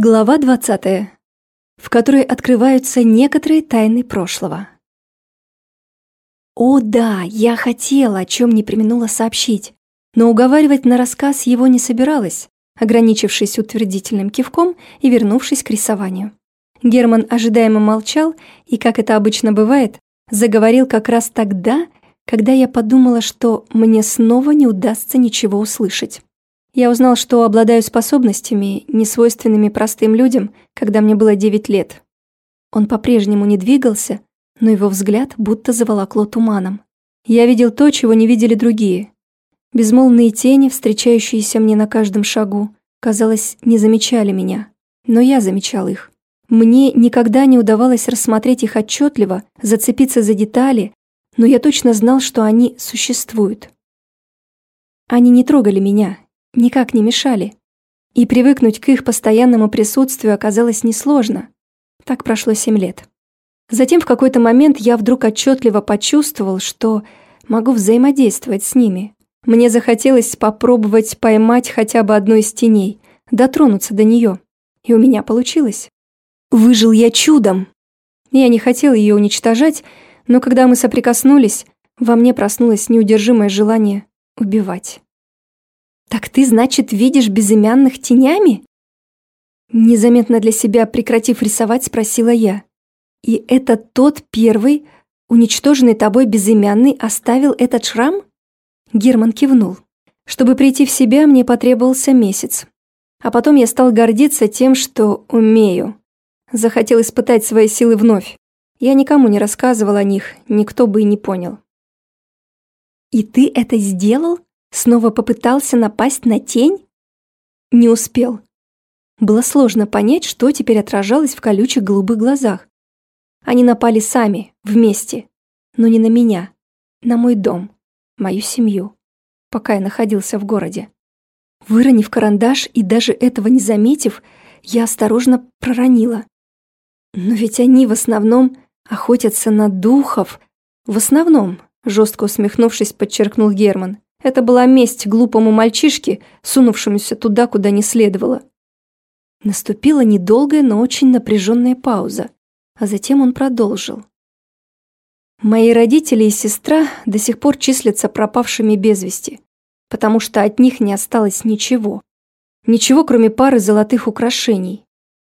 Глава 20, в которой открываются некоторые тайны прошлого. О да, я хотела, о чем не применула сообщить, но уговаривать на рассказ его не собиралась, ограничившись утвердительным кивком и вернувшись к рисованию. Герман ожидаемо молчал и, как это обычно бывает, заговорил как раз тогда, когда я подумала, что мне снова не удастся ничего услышать. Я узнал, что обладаю способностями, несвойственными простым людям, когда мне было 9 лет. Он по-прежнему не двигался, но его взгляд будто заволокло туманом. Я видел то, чего не видели другие. Безмолвные тени, встречающиеся мне на каждом шагу, казалось, не замечали меня, но я замечал их. Мне никогда не удавалось рассмотреть их отчетливо, зацепиться за детали, но я точно знал, что они существуют. Они не трогали меня, никак не мешали. И привыкнуть к их постоянному присутствию оказалось несложно. Так прошло семь лет. Затем в какой-то момент я вдруг отчетливо почувствовал, что могу взаимодействовать с ними. Мне захотелось попробовать поймать хотя бы одну из теней, дотронуться до нее. И у меня получилось. Выжил я чудом. Я не хотел ее уничтожать, но когда мы соприкоснулись, во мне проснулось неудержимое желание убивать. «Так ты, значит, видишь безымянных тенями?» Незаметно для себя прекратив рисовать, спросила я. «И это тот первый, уничтоженный тобой безымянный, оставил этот шрам?» Герман кивнул. Чтобы прийти в себя, мне потребовался месяц. А потом я стал гордиться тем, что умею. Захотел испытать свои силы вновь. Я никому не рассказывал о них, никто бы и не понял. «И ты это сделал?» Снова попытался напасть на тень? Не успел. Было сложно понять, что теперь отражалось в колючих голубых глазах. Они напали сами, вместе, но не на меня, на мой дом, мою семью, пока я находился в городе. Выронив карандаш и даже этого не заметив, я осторожно проронила. Но ведь они в основном охотятся на духов. В основном, жестко усмехнувшись, подчеркнул Герман. Это была месть глупому мальчишке, сунувшемуся туда, куда не следовало. Наступила недолгая, но очень напряженная пауза, а затем он продолжил. Мои родители и сестра до сих пор числятся пропавшими без вести, потому что от них не осталось ничего. Ничего, кроме пары золотых украшений.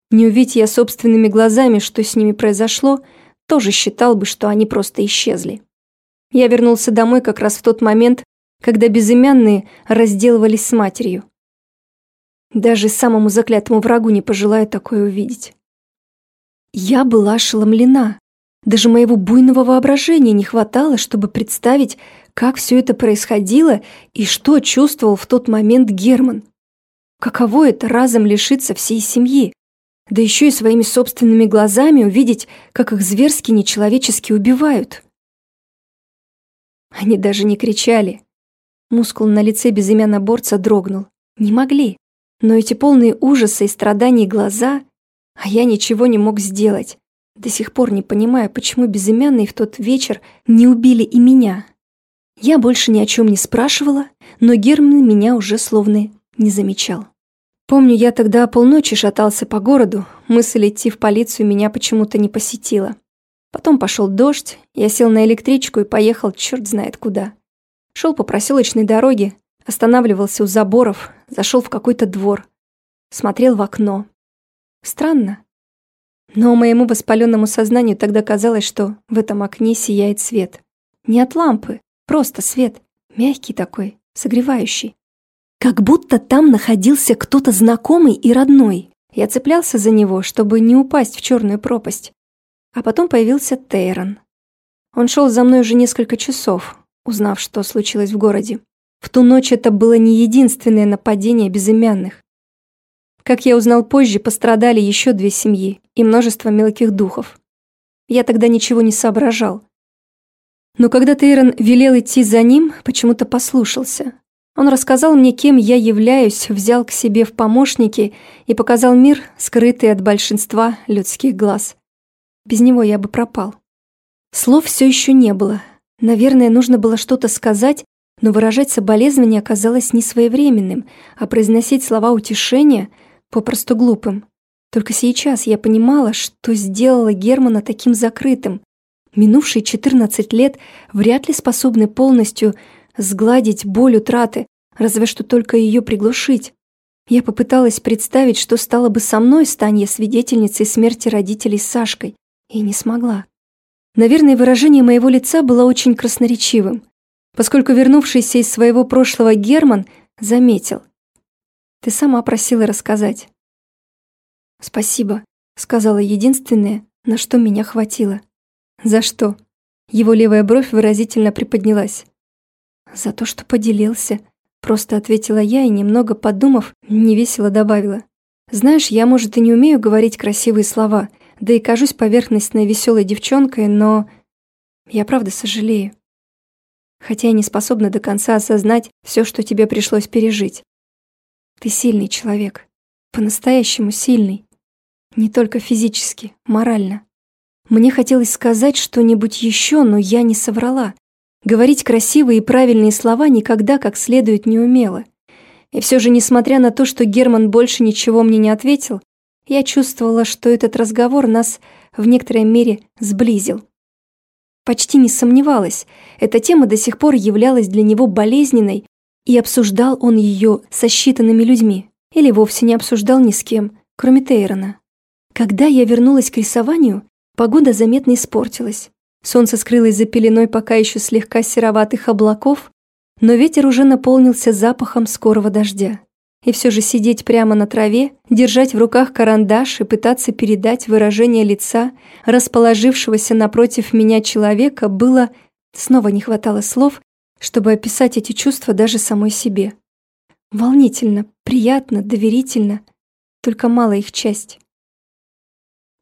Не увидеть я собственными глазами, что с ними произошло, тоже считал бы, что они просто исчезли. Я вернулся домой как раз в тот момент, когда безымянные разделывались с матерью. Даже самому заклятому врагу не пожелаю такое увидеть. Я была ошеломлена. Даже моего буйного воображения не хватало, чтобы представить, как все это происходило и что чувствовал в тот момент Герман. Каково это разом лишиться всей семьи, да еще и своими собственными глазами увидеть, как их зверски нечеловечески убивают. Они даже не кричали, Мускул на лице борца дрогнул. Не могли. Но эти полные ужаса и страданий глаза... А я ничего не мог сделать. До сих пор не понимаю, почему безымянные в тот вечер не убили и меня. Я больше ни о чем не спрашивала, но Герман меня уже словно не замечал. Помню, я тогда полночи шатался по городу, мысль идти в полицию меня почему-то не посетила. Потом пошел дождь, я сел на электричку и поехал черт знает куда. Шел по проселочной дороге, останавливался у заборов, зашел в какой-то двор. Смотрел в окно. Странно. Но моему воспаленному сознанию тогда казалось, что в этом окне сияет свет. Не от лампы, просто свет. Мягкий такой, согревающий. Как будто там находился кто-то знакомый и родной. Я цеплялся за него, чтобы не упасть в черную пропасть. А потом появился Тейрон. Он шел за мной уже несколько часов, узнав, что случилось в городе. В ту ночь это было не единственное нападение безымянных. Как я узнал позже, пострадали еще две семьи и множество мелких духов. Я тогда ничего не соображал. Но когда Тейрон велел идти за ним, почему-то послушался. Он рассказал мне, кем я являюсь, взял к себе в помощники и показал мир, скрытый от большинства людских глаз. Без него я бы пропал. Слов все еще не было, Наверное, нужно было что-то сказать, но выражать соболезнование оказалось не своевременным, а произносить слова утешения попросту глупым. Только сейчас я понимала, что сделала Германа таким закрытым. Минувшие 14 лет вряд ли способны полностью сгладить боль утраты, разве что только ее приглушить. Я попыталась представить, что стало бы со мной, стань я свидетельницей смерти родителей с Сашкой, и не смогла. Наверное, выражение моего лица было очень красноречивым, поскольку вернувшийся из своего прошлого Герман заметил. «Ты сама просила рассказать». «Спасибо», — сказала единственное, на что меня хватило. «За что?» Его левая бровь выразительно приподнялась. «За то, что поделился», — просто ответила я и, немного подумав, невесело добавила. «Знаешь, я, может, и не умею говорить красивые слова, да и кажусь поверхностной веселой девчонкой, но я правда сожалею. Хотя я не способна до конца осознать все, что тебе пришлось пережить. Ты сильный человек, по-настоящему сильный. Не только физически, морально. Мне хотелось сказать что-нибудь еще, но я не соврала. Говорить красивые и правильные слова никогда как следует не умела. И все же, несмотря на то, что Герман больше ничего мне не ответил, я чувствовала, что этот разговор нас в некоторой мере сблизил. Почти не сомневалась, эта тема до сих пор являлась для него болезненной, и обсуждал он ее со считанными людьми, или вовсе не обсуждал ни с кем, кроме Тейрона. Когда я вернулась к рисованию, погода заметно испортилась. Солнце скрылось за пеленой пока еще слегка сероватых облаков, но ветер уже наполнился запахом скорого дождя. И все же сидеть прямо на траве, держать в руках карандаш и пытаться передать выражение лица расположившегося напротив меня человека было... Снова не хватало слов, чтобы описать эти чувства даже самой себе. Волнительно, приятно, доверительно, только мало их часть.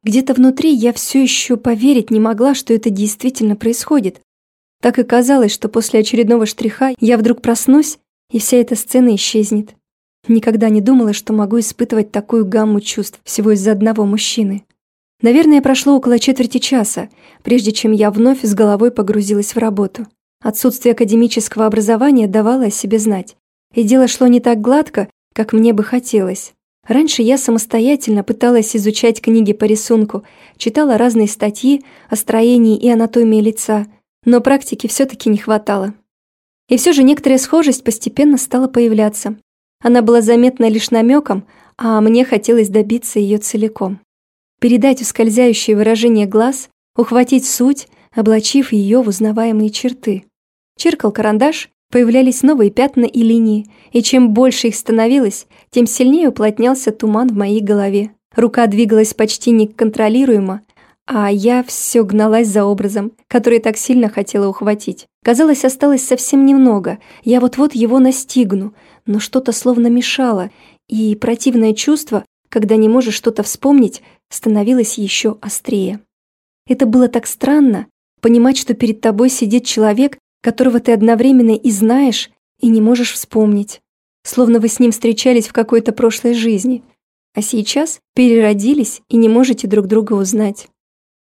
Где-то внутри я все еще поверить не могла, что это действительно происходит. Так и казалось, что после очередного штриха я вдруг проснусь, и вся эта сцена исчезнет. Никогда не думала, что могу испытывать такую гамму чувств всего из-за одного мужчины. Наверное, прошло около четверти часа, прежде чем я вновь с головой погрузилась в работу. Отсутствие академического образования давало о себе знать. И дело шло не так гладко, как мне бы хотелось. Раньше я самостоятельно пыталась изучать книги по рисунку, читала разные статьи о строении и анатомии лица, но практики все-таки не хватало. И все же некоторая схожесть постепенно стала появляться. Она была заметна лишь намеком, а мне хотелось добиться ее целиком. Передать ускользающее выражение глаз, ухватить суть, облачив ее в узнаваемые черты. Черкал карандаш, появлялись новые пятна и линии, и чем больше их становилось, тем сильнее уплотнялся туман в моей голове. Рука двигалась почти неконтролируемо, а я все гналась за образом, который так сильно хотела ухватить. Казалось, осталось совсем немного, я вот-вот его настигну, но что-то словно мешало, и противное чувство, когда не можешь что-то вспомнить, становилось еще острее. Это было так странно, понимать, что перед тобой сидит человек, которого ты одновременно и знаешь, и не можешь вспомнить. Словно вы с ним встречались в какой-то прошлой жизни, а сейчас переродились и не можете друг друга узнать.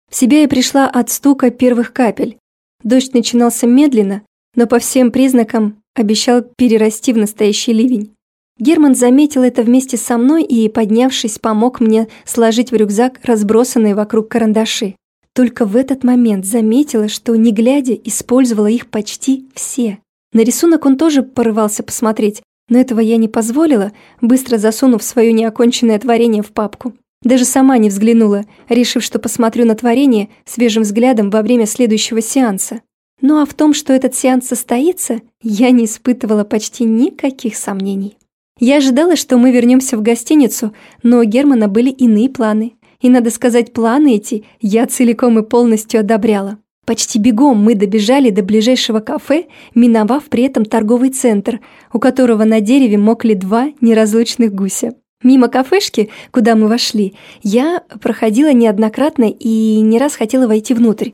В себя я пришла от стука первых капель. Дождь начинался медленно, но по всем признакам обещал перерасти в настоящий ливень. Герман заметил это вместе со мной и, поднявшись, помог мне сложить в рюкзак разбросанные вокруг карандаши. Только в этот момент заметила, что, не глядя, использовала их почти все. На рисунок он тоже порывался посмотреть, но этого я не позволила, быстро засунув свое неоконченное творение в папку. Даже сама не взглянула, решив, что посмотрю на творение свежим взглядом во время следующего сеанса. Ну а в том, что этот сеанс состоится, я не испытывала почти никаких сомнений. Я ожидала, что мы вернемся в гостиницу, но у Германа были иные планы. И, надо сказать, планы эти я целиком и полностью одобряла. Почти бегом мы добежали до ближайшего кафе, миновав при этом торговый центр, у которого на дереве мокли два неразлучных гуся. Мимо кафешки, куда мы вошли, я проходила неоднократно и не раз хотела войти внутрь.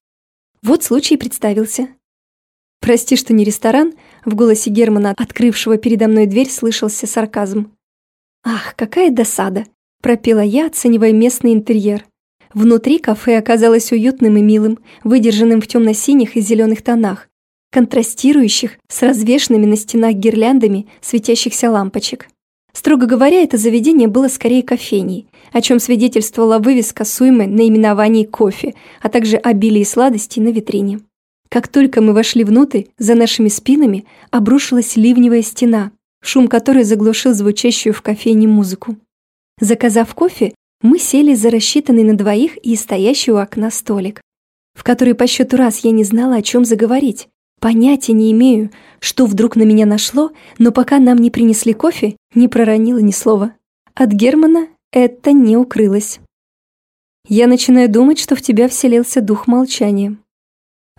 Вот случай представился. «Прости, что не ресторан», — в голосе Германа, открывшего передо мной дверь, слышался сарказм. «Ах, какая досада!» — пропела я, оценивая местный интерьер. Внутри кафе оказалось уютным и милым, выдержанным в темно-синих и зеленых тонах, контрастирующих с развешенными на стенах гирляндами светящихся лампочек. Строго говоря, это заведение было скорее кофейней. О чем свидетельствовала вывеска с уймой наименований кофе, а также обилие сладостей на витрине. Как только мы вошли внутрь, за нашими спинами обрушилась ливневая стена, шум которой заглушил звучащую в кофейне музыку. Заказав кофе, мы сели за рассчитанный на двоих и стоящий у окна столик, в который по счету раз я не знала, о чем заговорить. Понятия не имею, что вдруг на меня нашло, но пока нам не принесли кофе, не проронила ни слова. От Германа это не укрылось. Я начинаю думать, что в тебя вселился дух молчания.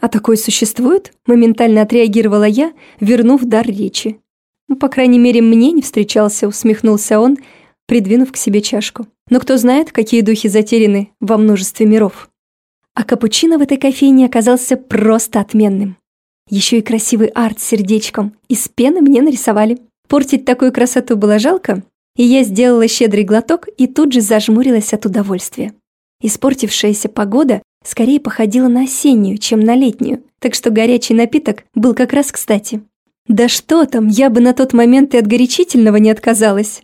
А такое существует? Моментально отреагировала я, вернув дар речи. Ну, по крайней мере, мне не встречался, усмехнулся он, придвинув к себе чашку. Но кто знает, какие духи затеряны во множестве миров. А капучино в этой кофейне оказался просто отменным. Еще и красивый арт с сердечком из пены мне нарисовали. Портить такую красоту было жалко, и я сделала щедрый глоток и тут же зажмурилась от удовольствия. Испортившаяся погода скорее походила на осеннюю, чем на летнюю, так что горячий напиток был как раз кстати. Да что там, я бы на тот момент и от горячительного не отказалась.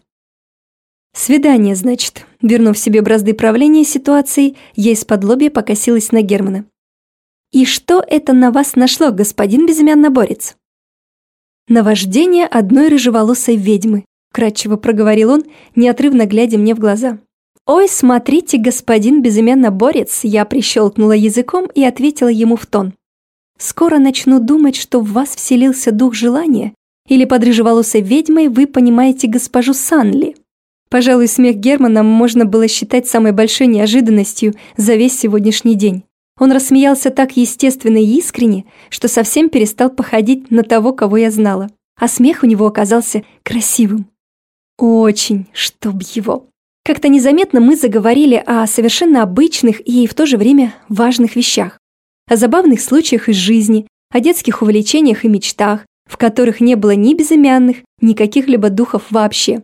«Свидание, значит». Вернув себе бразды правления ситуацией, я из-под лобья покосилась на Германа. «И что это на вас нашло, господин безымянно-борец?» «Наваждение одной рыжеволосой ведьмы», кратчево проговорил он, неотрывно глядя мне в глаза. «Ой, смотрите, господин безымянно-борец!» Я прищелкнула языком и ответила ему в тон. «Скоро начну думать, что в вас вселился дух желания, или под рыжеволосой ведьмой вы понимаете госпожу Санли». Пожалуй, смех Германа можно было считать самой большой неожиданностью за весь сегодняшний день. Он рассмеялся так естественно и искренне, что совсем перестал походить на того, кого я знала. А смех у него оказался красивым. Очень, чтоб его. Как-то незаметно мы заговорили о совершенно обычных и в то же время важных вещах. О забавных случаях из жизни, о детских увлечениях и мечтах, в которых не было ни безымянных, ни каких-либо духов вообще.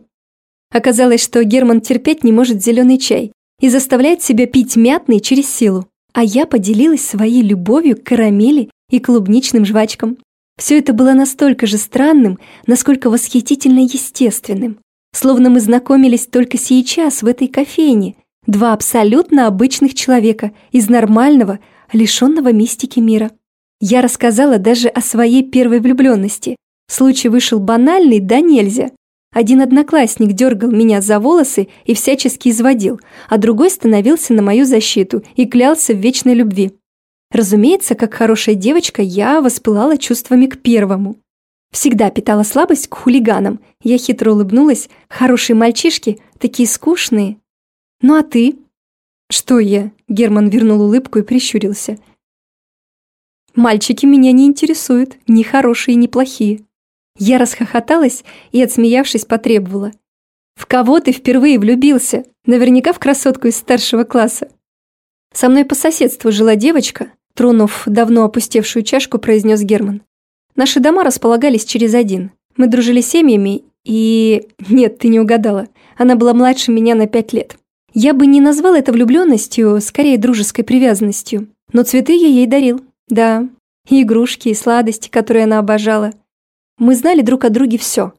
Оказалось, что Герман терпеть не может зеленый чай и заставляет себя пить мятный через силу. А я поделилась своей любовью к карамели и клубничным жвачкам. Все это было настолько же странным, насколько восхитительно естественным. Словно мы знакомились только сейчас в этой кофейне. Два абсолютно обычных человека из нормального, лишенного мистики мира. Я рассказала даже о своей первой влюбленности. Случай вышел банальный, да нельзя. Один одноклассник дергал меня за волосы и всячески изводил, а другой становился на мою защиту и клялся в вечной любви. Разумеется, как хорошая девочка, я воспылала чувствами к первому. Всегда питала слабость к хулиганам. Я хитро улыбнулась. Хорошие мальчишки, такие скучные. Ну а ты? Что я? Герман вернул улыбку и прищурился. Мальчики меня не интересуют, ни хорошие, ни плохие. Я расхохоталась и, отсмеявшись, потребовала. «В кого ты впервые влюбился? Наверняка в красотку из старшего класса». Со мной по соседству жила девочка, тронув давно опустевшую чашку, произнес Герман. Наши дома располагались через один. Мы дружили семьями, и... Нет, ты не угадала. Она была младше меня на пять лет. Я бы не назвал это влюбленностью, скорее дружеской привязанностью. Но цветы я ей дарил. Да, и игрушки, и сладости, которые она обожала. Мы знали друг о друге все.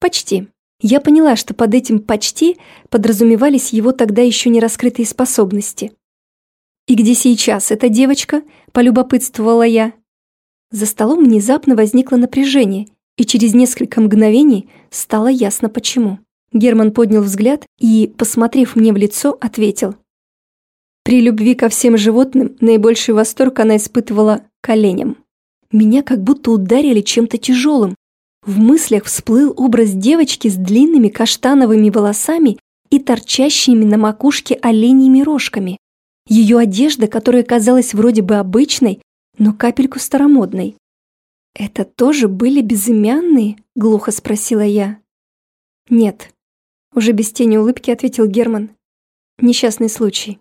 Почти. Я поняла, что под этим «почти» подразумевались его тогда еще не раскрытые способности. «И где сейчас эта девочка?» – полюбопытствовала я. За столом внезапно возникло напряжение, и через несколько мгновений стало ясно почему. Герман поднял взгляд и, посмотрев мне в лицо, ответил. При любви ко всем животным наибольший восторг она испытывала к. Меня как будто ударили чем-то тяжелым. В мыслях всплыл образ девочки с длинными каштановыми волосами и торчащими на макушке оленьими рожками. Ее одежда, которая казалась вроде бы обычной, но капельку старомодной. «Это тоже были безымянные?» — глухо спросила я. «Нет», — уже без тени улыбки ответил Герман. «Несчастный случай».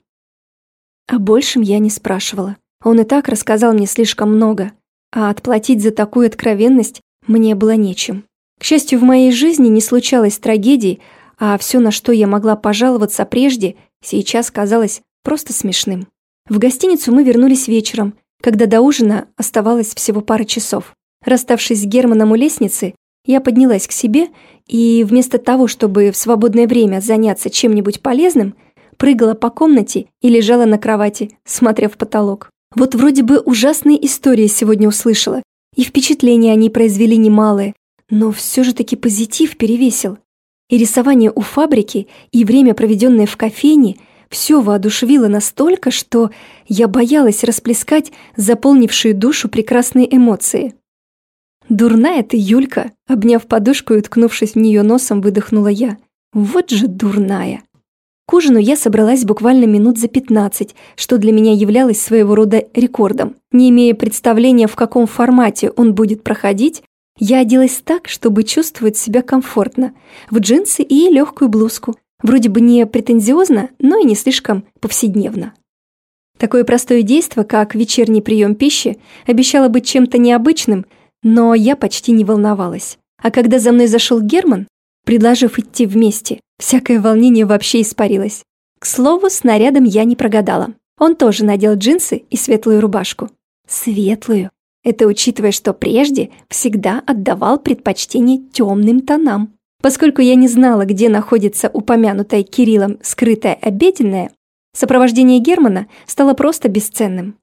О большем я не спрашивала. Он и так рассказал мне слишком много а отплатить за такую откровенность мне было нечем. К счастью, в моей жизни не случалось трагедий, а все, на что я могла пожаловаться прежде, сейчас казалось просто смешным. В гостиницу мы вернулись вечером, когда до ужина оставалось всего пара часов. Расставшись с Германом у лестницы, я поднялась к себе и вместо того, чтобы в свободное время заняться чем-нибудь полезным, прыгала по комнате и лежала на кровати, смотря в потолок. Вот вроде бы ужасные истории сегодня услышала, и впечатления они произвели немалые, но все же таки позитив перевесил. И рисование у фабрики, и время, проведенное в кофейне, все воодушевило настолько, что я боялась расплескать заполнившие душу прекрасные эмоции. «Дурная ты, Юлька!» Обняв подушку и уткнувшись в нее носом, выдохнула я. «Вот же дурная!» К ужину я собралась буквально минут за 15, что для меня являлось своего рода рекордом. Не имея представления, в каком формате он будет проходить, я оделась так, чтобы чувствовать себя комфортно, в джинсы и легкую блузку. Вроде бы не претензиозно, но и не слишком повседневно. Такое простое действие, как вечерний прием пищи, обещало быть чем-то необычным, но я почти не волновалась. А когда за мной зашел Герман, предложив идти вместе, всякое волнение вообще испарилось. К слову, с нарядом я не прогадала. Он тоже надел джинсы и светлую рубашку. Светлую. Это учитывая, что прежде всегда отдавал предпочтение темным тонам. Поскольку я не знала, где находится упомянутая Кириллом скрытая обеденная, сопровождение Германа стало просто бесценным.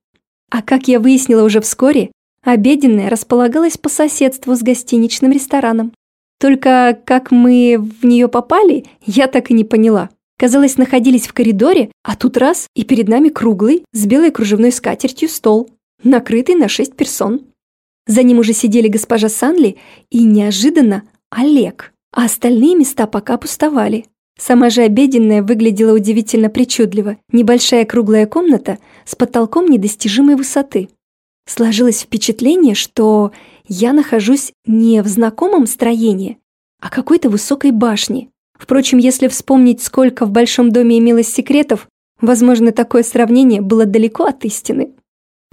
А как я выяснила уже вскоре, обеденная располагалась по соседству с гостиничным рестораном. Только как мы в нее попали, я так и не поняла. Казалось, находились в коридоре, а тут раз, и перед нами круглый, с белой кружевной скатертью стол, накрытый на шесть персон. За ним уже сидели госпожа Санли и, неожиданно, Олег а остальные места пока пустовали. Сама же обеденная выглядела удивительно причудливо. Небольшая круглая комната с потолком недостижимой высоты. Сложилось впечатление, что я нахожусь не в знакомом строении, а какой-то высокой башне. Впрочем, если вспомнить, сколько в большом доме имелось секретов, возможно, такое сравнение было далеко от истины.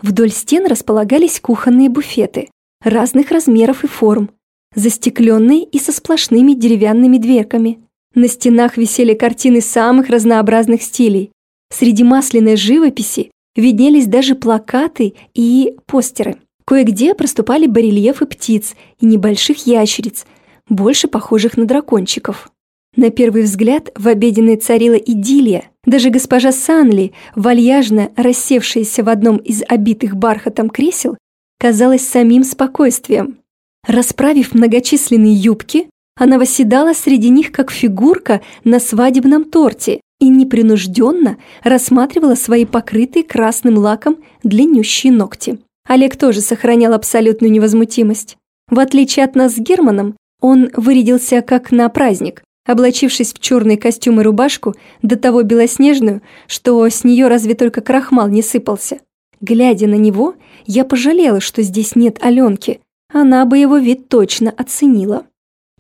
Вдоль стен располагались кухонные буфеты разных размеров и форм, застекленные и со сплошными деревянными дверками. На стенах висели картины самых разнообразных стилей. Среди масляной живописи виднелись даже плакаты и постеры. Кое-где проступали барельефы птиц и небольших ящериц, больше похожих на дракончиков. На первый взгляд в обеденной царила идиллия. Даже госпожа Санли, вальяжно рассевшаяся в одном из обитых бархатом кресел, казалась самим спокойствием. Расправив многочисленные юбки, она восседала среди них как фигурка на свадебном торте и непринужденно рассматривала свои покрытые красным лаком длиннющие ногти. Олег тоже сохранял абсолютную невозмутимость. В отличие от нас с Германом, он вырядился как на праздник, облачившись в черный костюм и рубашку, до того белоснежную, что с нее разве только крахмал не сыпался. Глядя на него, я пожалела, что здесь нет Аленки, она бы его вид точно оценила.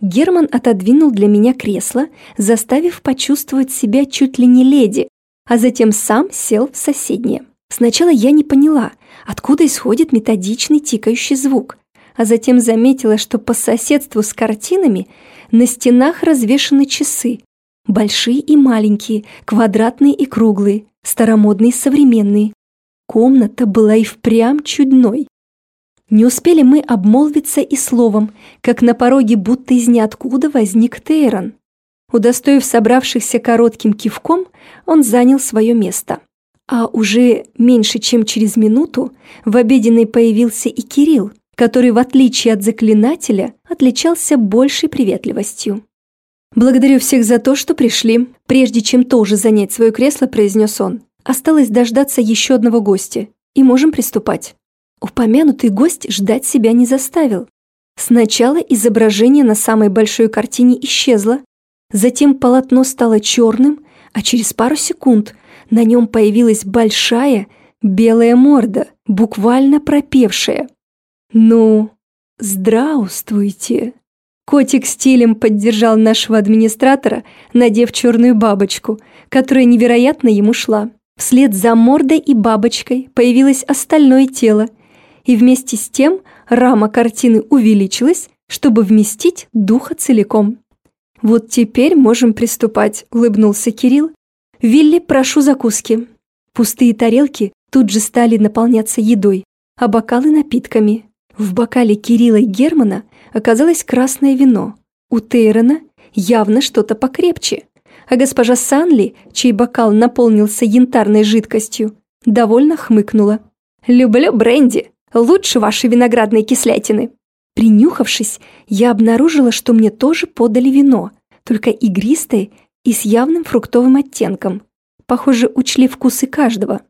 Герман отодвинул для меня кресло, заставив почувствовать себя чуть ли не леди, а затем сам сел в соседнее. Сначала я не поняла, откуда исходит методичный тикающий звук, а затем заметила, что по соседству с картинами на стенах развешаны часы. Большие и маленькие, квадратные и круглые, старомодные и современные. Комната была и впрямь чудной. Не успели мы обмолвиться и словом, как на пороге будто из ниоткуда возник Тейрон. Удостоив собравшихся коротким кивком, он занял свое место. А уже меньше чем через минуту в обеденной появился и Кирилл, который, в отличие от заклинателя, отличался большей приветливостью. «Благодарю всех за то, что пришли. Прежде чем тоже занять свое кресло», – произнес он. «Осталось дождаться еще одного гостя, и можем приступать». Упомянутый гость ждать себя не заставил. Сначала изображение на самой большой картине исчезло, затем полотно стало черным, а через пару секунд на нем появилась большая белая морда, буквально пропевшая. «Ну, здравствуйте!» Котик стилем поддержал нашего администратора, надев черную бабочку, которая невероятно ему шла. Вслед за мордой и бабочкой появилось остальное тело – и вместе с тем рама картины увеличилась, чтобы вместить духа целиком. «Вот теперь можем приступать», — улыбнулся Кирилл. «Вилли, прошу закуски». Пустые тарелки тут же стали наполняться едой, а бокалы напитками. В бокале Кирилла и Германа оказалось красное вино. У Тейрона явно что-то покрепче. а госпожа Санли, чей бокал наполнился янтарной жидкостью, довольно хмыкнула. «Люблю бренди, лучше вашей виноградной кислятины». Принюхавшись, я обнаружила, что мне тоже подали вино, только игристое и с явным фруктовым оттенком. Похоже, учли вкусы каждого.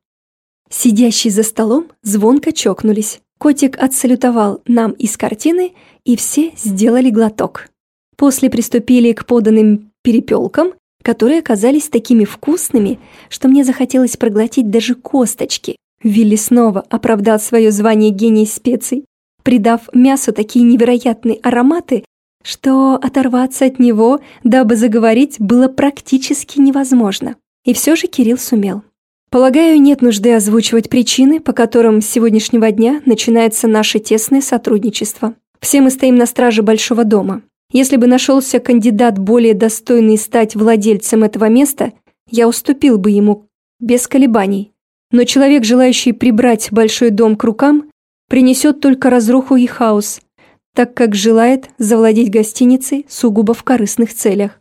Сидящие за столом звонко чокнулись. Котик отсалютовал нам из картины, и все сделали глоток. После приступили к поданным перепелкам, которые оказались такими вкусными, что мне захотелось проглотить даже косточки. Вилли снова оправдал свое звание гений специй, придав мясу такие невероятные ароматы, что оторваться от него, дабы заговорить, было практически невозможно. И все же Кирилл сумел. Полагаю, нет нужды озвучивать причины, по которым с сегодняшнего дня начинается наше тесное сотрудничество. Все мы стоим на страже Большого дома. Если бы нашелся кандидат более достойный стать владельцем этого места, я уступил бы ему без колебаний. Но человек, желающий прибрать большой дом к рукам, принесет только разруху и хаос, так как желает завладеть гостиницей сугубо в корыстных целях.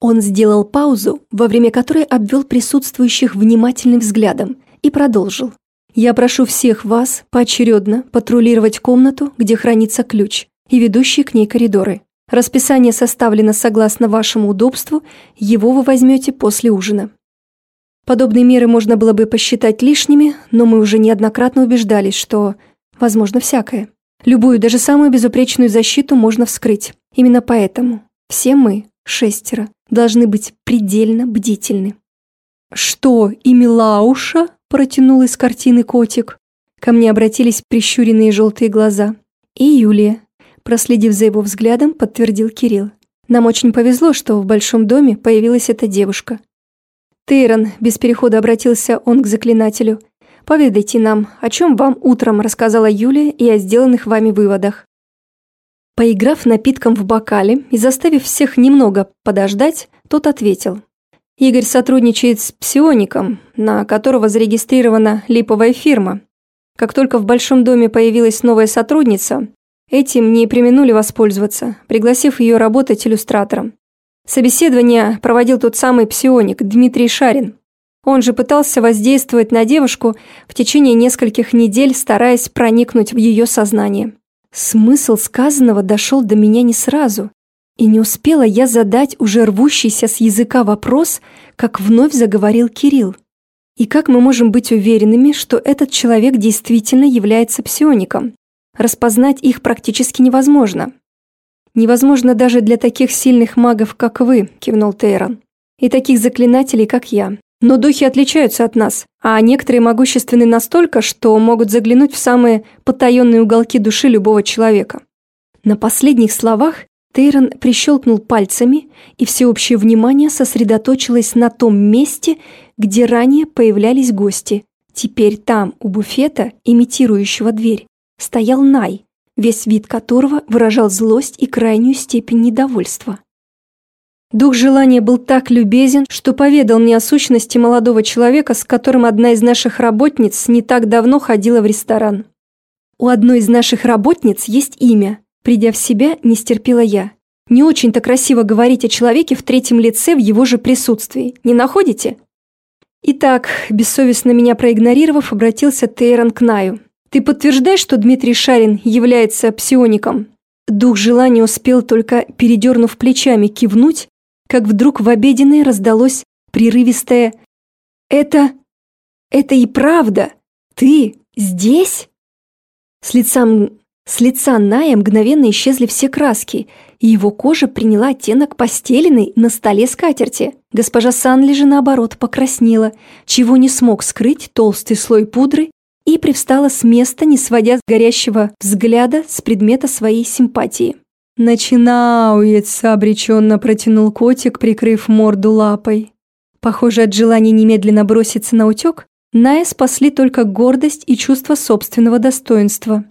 Он сделал паузу, во время которой обвел присутствующих внимательным взглядом, и продолжил. «Я прошу всех вас поочередно патрулировать комнату, где хранится ключ и ведущие к ней коридоры. Расписание составлено согласно вашему удобству, его вы возьмете после ужина. Подобные меры можно было бы посчитать лишними, но мы уже неоднократно убеждались, что возможно всякое. Любую, даже самую безупречную защиту можно вскрыть. Именно поэтому все мы, шестеро, должны быть предельно бдительны. «Что, и Милауша?» – протянул из картины котик. Ко мне обратились прищуренные желтые глаза. И Юлия, Проследив за его взглядом, подтвердил Кирилл. Нам очень повезло, что в большом доме появилась эта девушка. Тейрон, без перехода обратился он к заклинателю. Поведайте нам, о чем вам утром рассказала Юлия и о сделанных вами выводах. Поиграв напитком в бокале и заставив всех немного подождать, тот ответил. Игорь сотрудничает с псиоником, на которого зарегистрирована липовая фирма. Как только в большом доме появилась новая сотрудница, Этим не применули воспользоваться, пригласив ее работать иллюстратором. Собеседование проводил тот самый псионик Дмитрий Шарин. Он же пытался воздействовать на девушку в течение нескольких недель, стараясь проникнуть в ее сознание. Смысл сказанного дошел до меня не сразу, и не успела я задать уже рвущийся с языка вопрос, как вновь заговорил Кирилл. И как мы можем быть уверенными, что этот человек действительно является псиоником? Распознать их практически невозможно. «Невозможно даже для таких сильных магов, как вы», – кивнул Тейрон. «И таких заклинателей, как я. Но духи отличаются от нас, а некоторые могущественны настолько, что могут заглянуть в самые потаенные уголки души любого человека». На последних словах Тейрон прищелкнул пальцами, и всеобщее внимание сосредоточилось на том месте, где ранее появлялись гости. Теперь там, у буфета, имитирующего дверь, стоял Най, весь вид которого выражал злость и крайнюю степень недовольства. Дух желания был так любезен, что поведал мне о сущности молодого человека, с которым одна из наших работниц не так давно ходила в ресторан. У одной из наших работниц есть имя. Придя в себя, не стерпела я. Не очень-то красиво говорить о человеке в третьем лице в его же присутствии. Не находите? Итак, бессовестно меня проигнорировав, обратился Тейрон к Наю. Ты подтверждаешь, что Дмитрий Шарин является псиоником? Дух желания успел только, передернув плечами, кивнуть, как вдруг в обеденной раздалось прерывистое «Это... это и правда! Ты здесь?» С лица, с лица Ная мгновенно исчезли все краски, и его кожа приняла оттенок постеленной на столе скатерти. Госпожа Санли же, наоборот, покраснела, чего не смог скрыть толстый слой пудры и привстала с места, не сводя с горящего взгляда с предмета своей симпатии. «Начинауется», — обреченно протянул котик, прикрыв морду лапой. Похоже, от желания немедленно броситься на утек, Ная спасли только гордость и чувство собственного достоинства.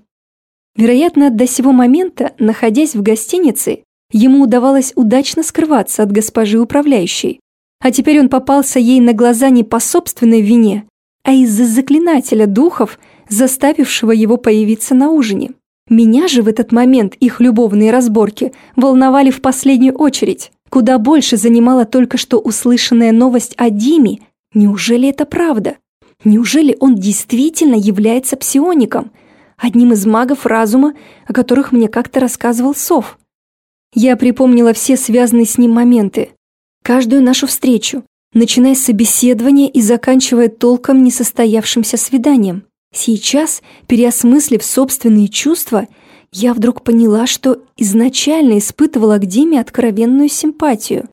Вероятно, до сего момента, находясь в гостинице, ему удавалось удачно скрываться от госпожи управляющей. А теперь он попался ей на глаза не по собственной вине, а из-за заклинателя духов, заставившего его появиться на ужине. Меня же в этот момент их любовные разборки волновали в последнюю очередь. Куда больше занимала только что услышанная новость о Диме. Неужели это правда? Неужели он действительно является псиоником? Одним из магов разума, о которых мне как-то рассказывал Сов. Я припомнила все связанные с ним моменты. Каждую нашу встречу, начиная с собеседования и заканчивая толком несостоявшимся свиданием. Сейчас, переосмыслив собственные чувства, я вдруг поняла, что изначально испытывала к Диме откровенную симпатию.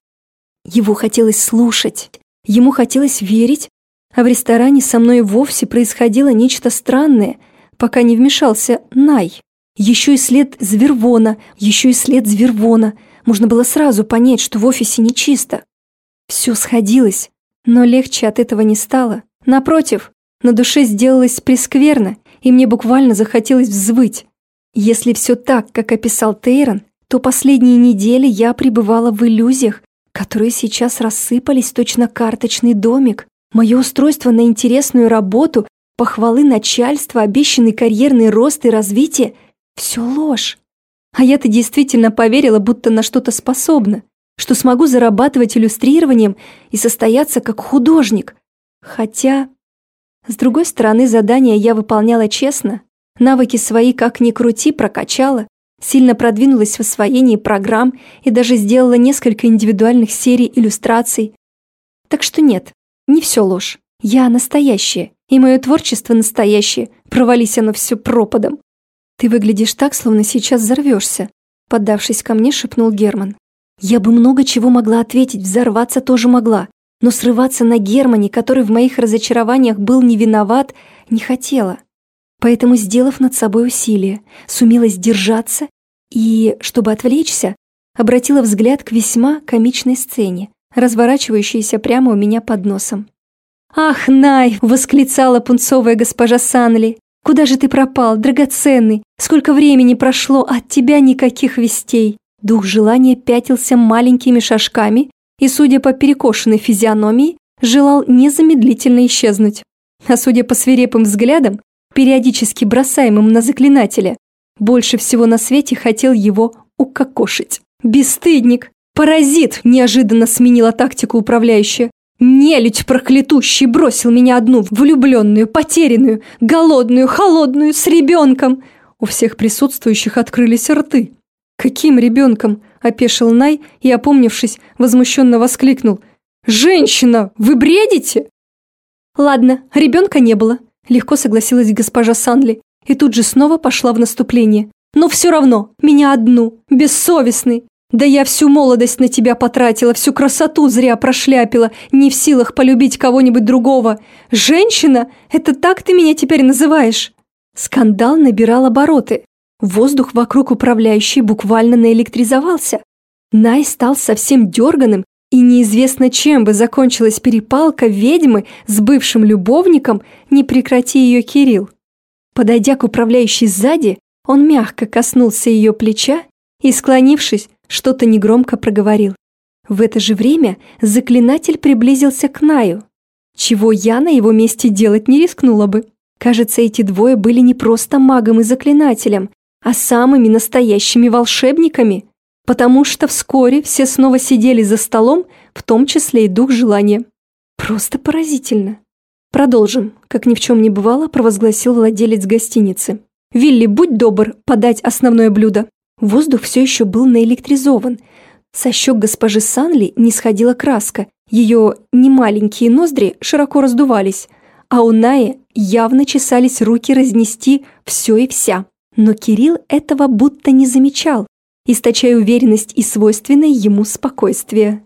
Его хотелось слушать, ему хотелось верить, а в ресторане со мной вовсе происходило нечто странное, пока не вмешался Най. Еще и след Звервона, еще и след Звервона. Можно было сразу понять, что в офисе нечисто. Все сходилось, но легче от этого не стало. Напротив, на душе сделалось прескверно, и мне буквально захотелось взвыть. Если все так, как описал Тейрон, то последние недели я пребывала в иллюзиях, которые сейчас рассыпались точно карточный домик. Мое устройство на интересную работу, похвалы начальства, обещанный карьерный рост и развитие – все ложь. А я-то действительно поверила, будто на что-то способна, что смогу зарабатывать иллюстрированием и состояться как художник. Хотя, с другой стороны, задания я выполняла честно, Навыки свои, как ни крути, прокачала, сильно продвинулась в освоении программ и даже сделала несколько индивидуальных серий иллюстраций. Так что нет, не все ложь. Я настоящая, и мое творчество настоящее, провались оно все пропадом. Ты выглядишь так, словно сейчас взорвешься, поддавшись ко мне, шепнул Герман. Я бы много чего могла ответить, взорваться тоже могла, но срываться на Германе, который в моих разочарованиях был не виноват, не хотела. Поэтому, сделав над собой усилие, сумела сдержаться и, чтобы отвлечься, обратила взгляд к весьма комичной сцене, разворачивающейся прямо у меня под носом. «Ах, Най!» — восклицала пунцовая госпожа Санли. «Куда же ты пропал, драгоценный? Сколько времени прошло, от тебя никаких вестей!» Дух желания пятился маленькими шажками и, судя по перекошенной физиономии, желал незамедлительно исчезнуть. А судя по свирепым взглядам, периодически бросаемым на заклинателя, больше всего на свете хотел его укокошить. «Бесстыдник! Паразит!» – неожиданно сменила тактику управляющая. «Нелюдь проклятущий бросил меня одну, влюбленную, потерянную, голодную, холодную, с ребенком!» У всех присутствующих открылись рты. «Каким ребенком?» – опешил Най и, опомнившись, возмущенно воскликнул. «Женщина, вы бредите?» «Ладно, ребенка не было. Легко согласилась госпожа Санли и тут же снова пошла в наступление. «Но все равно, меня одну, бессовестный. Да я всю молодость на тебя потратила, всю красоту зря прошляпила, не в силах полюбить кого-нибудь другого. Женщина? Это так ты меня теперь называешь?» Скандал набирал обороты. Воздух вокруг управляющей буквально наэлектризовался. Най стал совсем дерганым и неизвестно, чем бы закончилась перепалка ведьмы с бывшим любовником, не прекрати ее Кирилл. Подойдя к управляющей сзади, он мягко коснулся ее плеча и, склонившись, что-то негромко проговорил. В это же время заклинатель приблизился к Наю, чего я на его месте делать не рискнула бы. Кажется, эти двое были не просто магом и заклинателем, а самыми настоящими волшебниками потому что вскоре все снова сидели за столом, в том числе и дух желания. Просто поразительно. Продолжим, как ни в чем не бывало, провозгласил владелец гостиницы. «Вилли, будь добр, подать основное блюдо». Воздух все еще был наэлектризован. Со щек госпожи Санли не сходила краска, ее немаленькие ноздри широко раздувались, а у Наи явно чесались руки разнести все и вся. Но Кирилл этого будто не замечал, источая уверенность и свойственное ему спокойствие.